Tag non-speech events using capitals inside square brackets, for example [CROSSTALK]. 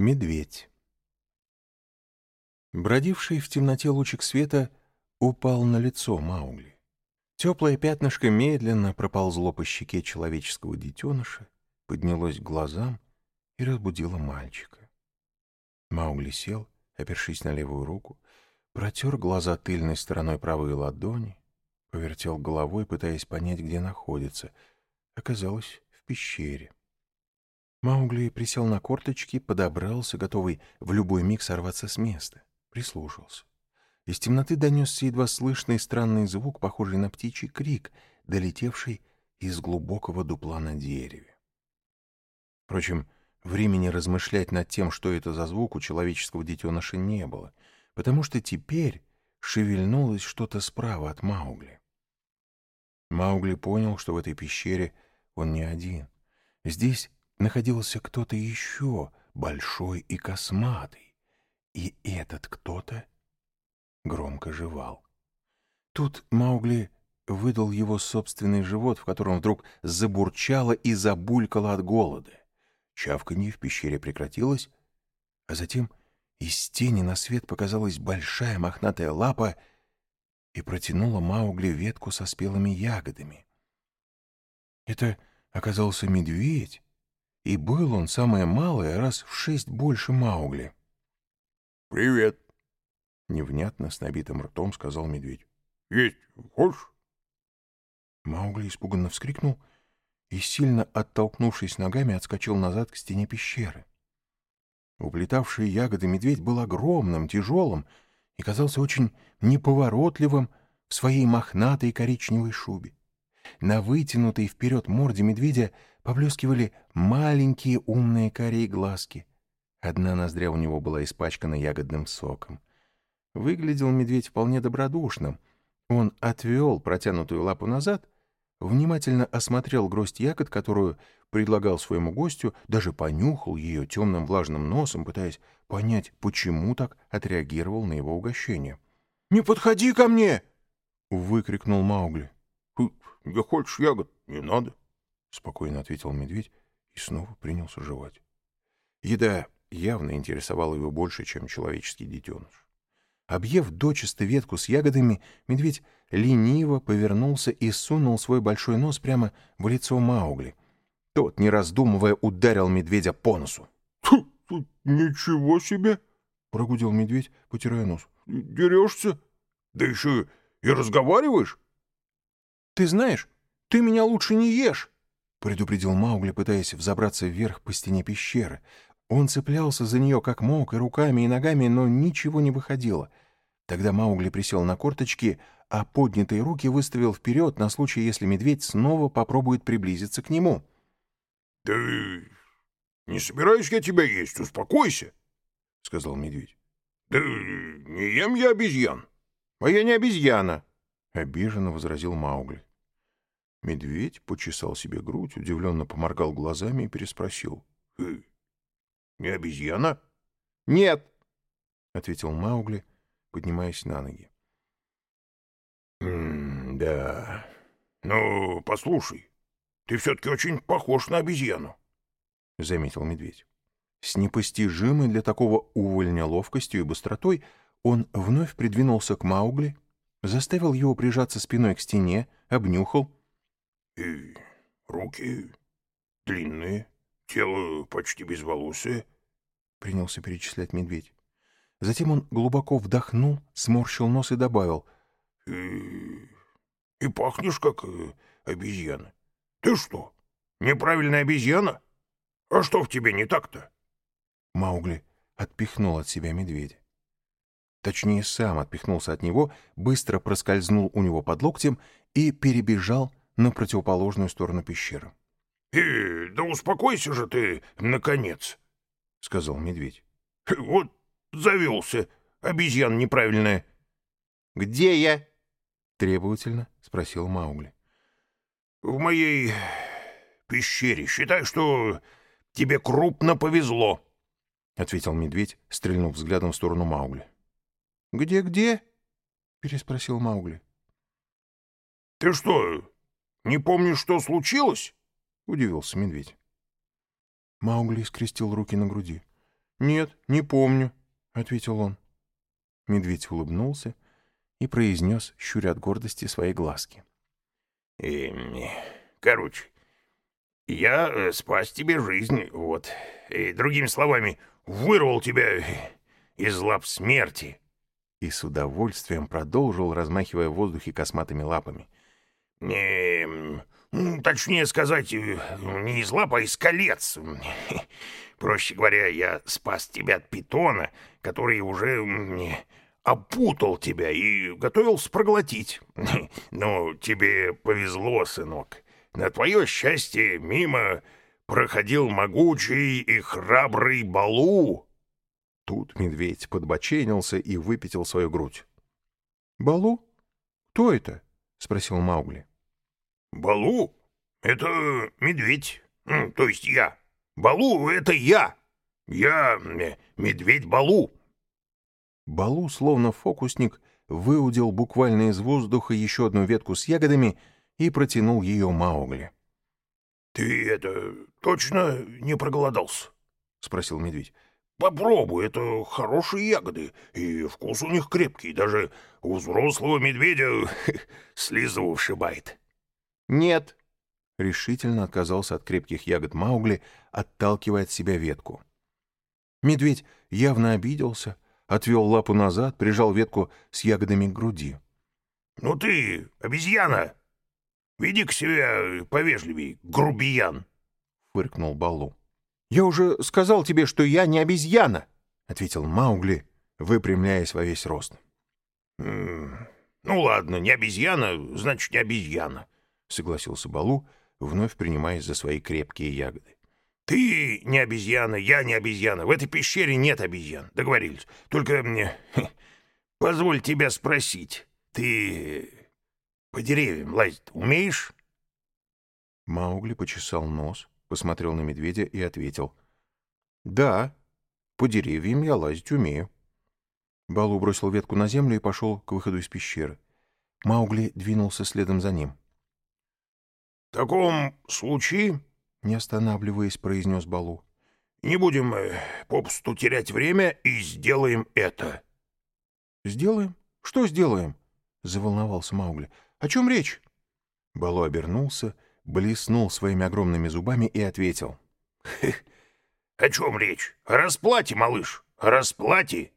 Медведь. Бродивший в темноте лучик света упал на лицо Маугли. Теплое пятнышко медленно проползло по щеке человеческого детеныша, поднялось к глазам и разбудило мальчика. Маугли сел, опершись на левую руку, протер глаза тыльной стороной правой ладони, повертел головой, пытаясь понять, где находится. Оказалось, в пещере. Маугли присел на корточки, подобрался, готовый в любой миг сорваться с места. Прислушался. Из темноты донесся едва слышный странный звук, похожий на птичий крик, долетевший из глубокого дупла на дереве. Впрочем, времени размышлять над тем, что это за звук, у человеческого детеныша не было, потому что теперь шевельнулось что-то справа от Маугли. Маугли понял, что в этой пещере он не один. Здесь находился кто-то еще, большой и косматый. И этот кто-то громко жевал. Тут Маугли выдал его собственный живот, в котором вдруг забурчало и забулькало от голода. Чавканье в пещере прекратилось, а затем из тени на свет показалась большая мохнатая лапа и протянула Маугли ветку со спелыми ягодами. Это оказался медведь, и был он самое малое раз в шесть больше Маугли. «Привет!» — невнятно с набитым ртом сказал медведь. «Есть хочешь?» Маугли испуганно вскрикнул и, сильно оттолкнувшись ногами, отскочил назад к стене пещеры. Уплетавший ягоды медведь был огромным, тяжелым и казался очень неповоротливым в своей мохнатой коричневой шубе. На вытянутой вперед морде медведя поблескивали маленькие умные карие глазки. Одна ноздря у него была испачкана ягодным соком. Выглядел медведь вполне добродушным. Он отвел протянутую лапу назад, внимательно осмотрел гроздь ягод, которую предлагал своему гостю, даже понюхал ее темным влажным носом, пытаясь понять, почему так отреагировал на его угощение. «Не подходи ко мне!» — выкрикнул Маугли. «Не хочешь ягод? Не надо!» — спокойно ответил медведь и снова принялся жевать. Еда явно интересовала его больше, чем человеческий детеныш. Объев дочисто ветку с ягодами, медведь лениво повернулся и сунул свой большой нос прямо в лицо Маугли. Тот, не раздумывая, ударил медведя по носу. — Ничего себе! — прогудел медведь, потирая нос. — Дерешься? Да еще и разговариваешь? — Ты знаешь, ты меня лучше не ешь! — предупредил Маугли, пытаясь взобраться вверх по стене пещеры. Он цеплялся за нее как мог, и руками, и ногами, но ничего не выходило. Тогда Маугли присел на корточки, а поднятые руки выставил вперед на случай, если медведь снова попробует приблизиться к нему. — Да не собираюсь я тебя есть, успокойся, — сказал медведь. — Да не ем я обезьян. — А я не обезьяна, — обиженно возразил Маугли. Медведь почесал себе грудь, удивленно поморгал глазами и переспросил. «Э, — Не обезьяна? — Нет, — ответил Маугли, поднимаясь на ноги. — Да. Ну, послушай, ты все-таки очень похож на обезьяну, — заметил медведь. С непостижимой для такого увольня ловкостью и быстротой он вновь придвинулся к Маугли, заставил его прижаться спиной к стене, обнюхал — и руки длинные, тело почти безволосое, — принялся перечислять медведь. Затем он глубоко вдохнул, сморщил нос и добавил. — И, и пахнешь, как э, обезьяна. Ты что, неправильная обезьяна? А что в тебе не так-то? Маугли отпихнул от себя медведя. Точнее, сам отпихнулся от него, быстро проскользнул у него под локтем и перебежал на противоположную сторону пещеры. — э, Да успокойся же ты, наконец, — сказал медведь. — Вот завелся, обезьян неправильная. — Где я? — требовательно спросил Маугли. — В моей пещере. Считай, что тебе крупно повезло, — ответил медведь, стрельнув взглядом в сторону Маугли. «Где-где?» — переспросил Маугли. «Ты что, не помнишь, что случилось?» — удивился медведь. Маугли скрестил руки на груди. «Нет, не помню», — ответил он. Медведь улыбнулся и произнес, щуря от гордости свои глазки. «Эм, короче, я э, спас тебе жизнь, вот. И, другими словами, вырвал тебя из лап смерти». И с удовольствием продолжил, размахивая в воздухе косматыми лапами. «Эм, точнее сказать, э, не из лап, а из колец. [LAUGHS] Проще говоря, я спас тебя от питона, который уже опутал тебя и готовился проглотить. [LAUGHS] Но тебе повезло, сынок. На твое счастье мимо проходил могучий и храбрый Балу. Тут медведь подбоченился и выпятил свою грудь. «Балу? Кто это?» — спросил Маугли. «Балу? Это медведь, то есть я. Балу — это я. Я медведь Балу». Балу, словно фокусник, выудил буквально из воздуха еще одну ветку с ягодами и протянул ее Маугли. — Ты это точно не проголодался? — спросил медведь. — Попробуй, это хорошие ягоды, и вкус у них крепкий, даже у взрослого медведя [LAUGHS] слезу ушибает. — Нет, — решительно отказался от крепких ягод Маугли, отталкивая от себя ветку. Медведь явно обиделся, отвел лапу назад, прижал ветку с ягодами к груди. — Ну ты, обезьяна! Веди-ка себя повежливей, грубиян! — фыркнул Балу. — Я уже сказал тебе, что я не обезьяна! — ответил Маугли, выпрямляясь во весь рост. — Ну ладно, не обезьяна, значит, не обезьяна, — согласился Балу, вновь принимаясь за свои крепкие ягоды. Ты не обезьяна, я не обезьяна. В этой пещере нет обезьян. Договорились. Только мне... Позволь тебя спросить. Ты по деревьям лазить умеешь? Маугли почесал нос, посмотрел на медведя и ответил. «Да, по деревьям я лазить умею». Балу бросил ветку на землю и пошел к выходу из пещеры. Маугли двинулся следом за ним. — В таком случае не останавливаясь, произнес Балу. «Не будем э, попусту терять время и сделаем это». «Сделаем? Что сделаем?» — заволновался Маугли. «О чем речь?» Балу обернулся, блеснул своими огромными зубами и ответил. «О чем речь? О расплате, малыш, о расплате.